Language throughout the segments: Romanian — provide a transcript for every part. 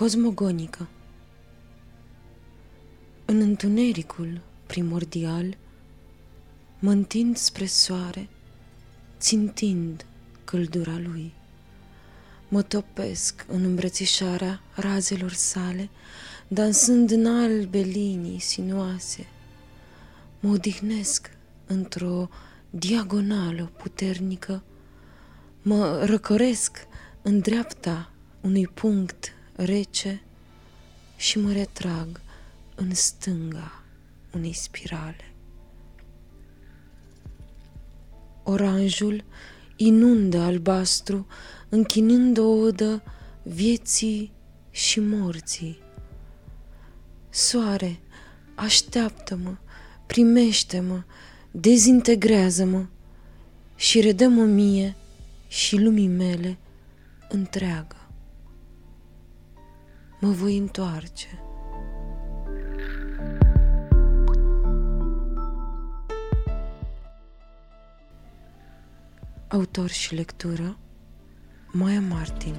Cosmogonică În întunericul primordial Mă întind spre soare, țintind căldura lui. Mă topesc în îmbrățișarea razelor sale, dansând în albe linii sinuoase. Mă odihnesc într-o diagonală puternică, mă răcoresc în dreapta unui punct rece și mă retrag în stânga unei spirale. Oranjul inundă albastru, închinând o odă vieții și morții. Soare, așteaptă-mă, primește-mă, dezintegrează-mă și redă-mă mie și lumii mele întreagă. Mă voi întoarce. Autor și lectură Maya Martin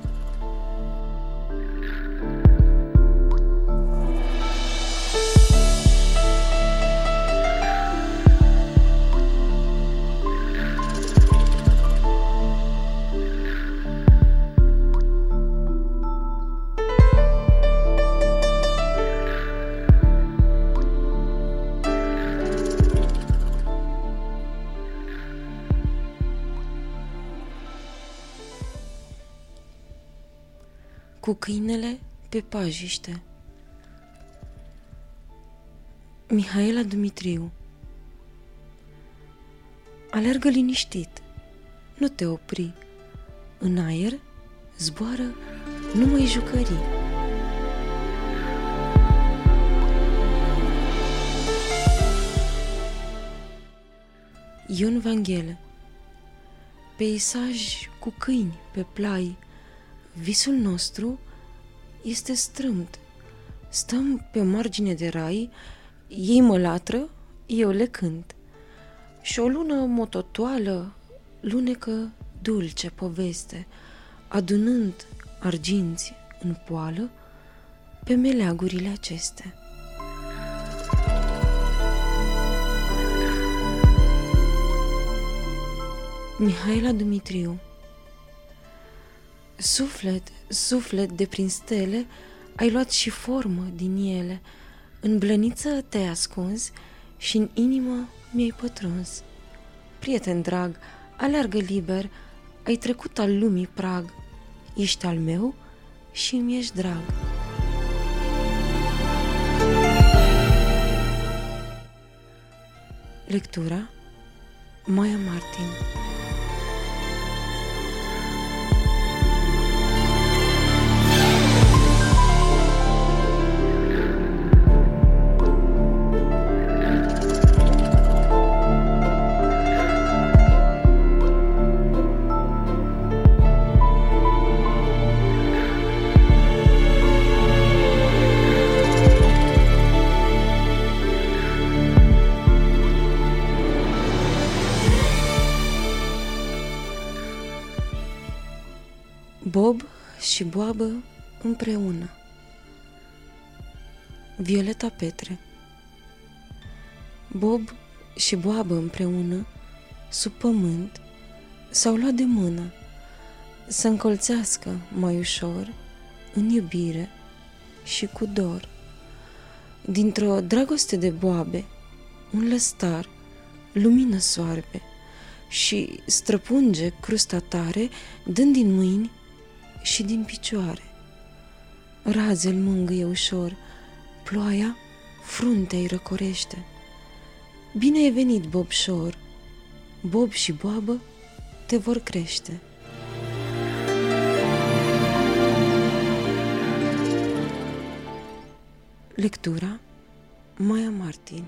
cu câinele pe pajiște. Mihaela Dumitriu Alergă liniștit, nu te opri. În aer zboară numai jucării. Ion Vanghele Peisaj cu câini pe plai, Visul nostru este strâmt. Stăm pe margine de rai, ei mă latră, eu le cânt. Și o lună mototoală lunecă dulce poveste, adunând arginți în poală pe meleagurile acestea. Mihaela Dumitriu Suflet, suflet de prin stele, ai luat și formă din ele. În blăniță te-ai ascuns și în inimă mi-ai pătruns. Prieten drag, aleargă liber, ai trecut al lumii prag. Ești al meu și mi ești drag. Lectura Maya Martin Bob și Boabă împreună Violeta Petre Bob și Boabă împreună, sub pământ, s-au luat de mână să încolțească mai ușor, în iubire și cu dor. Dintr-o dragoste de boabe, un lăstar, lumină soarbe și străpunge crusta tare, dând din mâini și din picioare. Razele mângâie ușor, ploaia fruntea-i răcorește. Bine ai venit, Bobșor, Bob și Boabă te vor crește. Lectura Maya Martin